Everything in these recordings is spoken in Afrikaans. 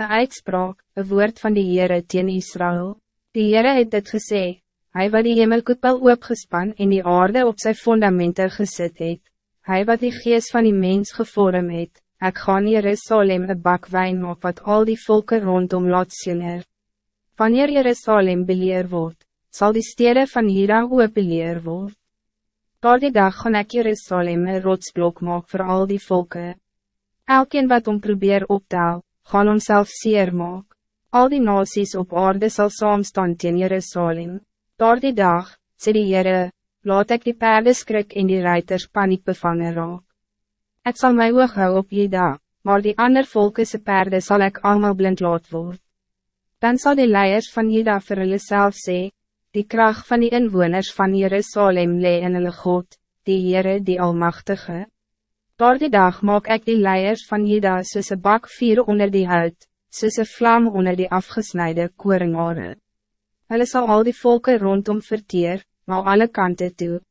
Een uitspraak, een woord van die Heere teen Israël. Die Heere het dit gesê, hy wat die hemelkoepel oopgespan en die aarde op zijn fundamenten gezet het, hy wat die geest van die mens gevorm het, ek gaan Jerusalem een bak wijn maak wat al die volken rondom laat singer. Wanneer Jerusalem beleer wordt, zal die steden van Hira ook beleer word. Door die dag gaan ek Jerusalem een rotsblok maak voor al die volken. Elkeen wat om probeer optel, gaan homself seer maak. Al die nasies op aarde sal saamstaan teen Jerusalem. Door die dag, sê die Heere, laat ek die perde skrik en die ruiters paniek bevangen raak. Ek sal my oog hou op Jeda, maar die ander volkese perde zal ik allemaal blind laat word. Dan zal die leiers van Jeda vir hulle self sê, die kracht van die inwoners van Jerusalem lee in hulle God, die Heere die Almachtige. Door die dag maak ik die leiers van Jeda soos een bak vier onder die hout, soos een vlam onder die afgesnijde koringare. Hulle sal al die volken rondom verteer, maar alle kanten toe.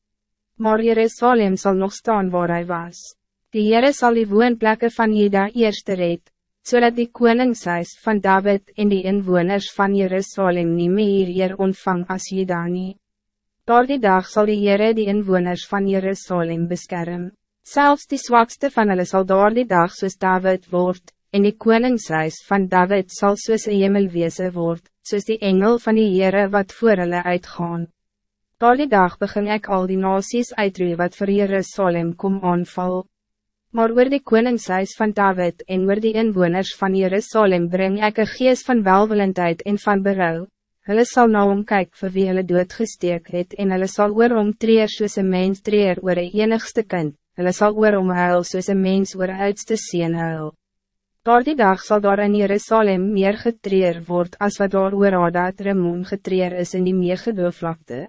Maar Jerusalem zal nog staan waar hij was. Die Heere sal die woonplekke van Jeda eerste red, zodat die koningshuis van David en die inwoners van Jerusalem niet meer hier ontvang as Jeda nie. Door die dag zal die Heere die inwoners van Jerusalem beschermen. Zelfs die zwakste van hulle sal daar die dag soos David word, en die koningshuis van David zal soos een hemelweese word, soos die engel van die Heere wat voor hulle uitgaan. Daar die dag begin ik al die nasies uitroe wat vir Jerusalem kom aanval. Maar oor die koningshuis van David en oor die inwoners van Jerusalem breng ik een geest van welwillendheid en van berouw. Hulle sal nou omkyk vir wie hulle doodgesteek het en hulle sal oor om treer soos een mens treer oor een enigste kind, hulle sal oor om huil soos een mens oor oudste sien huil. Door die dag zal daar in Jerusalem meer getreer word als wat daar oor Adat Remoen getreer is in die meegedooflakte.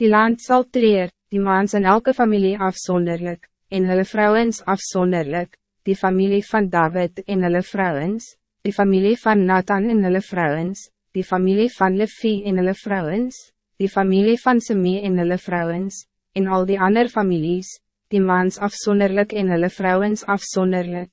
Die land zal treer, die mans in elke familie afzonderlijk, en hulle vrouwens afzonderlijk, die familie van David en hulle vrouwens, die familie van Nathan en hulle vrouwens, die familie van Levi en hulle vrouwens, die familie van Semi en hulle vrouwens, en al die andere families, die mans afzonderlijk en hulle vrouwens afzonderlijk.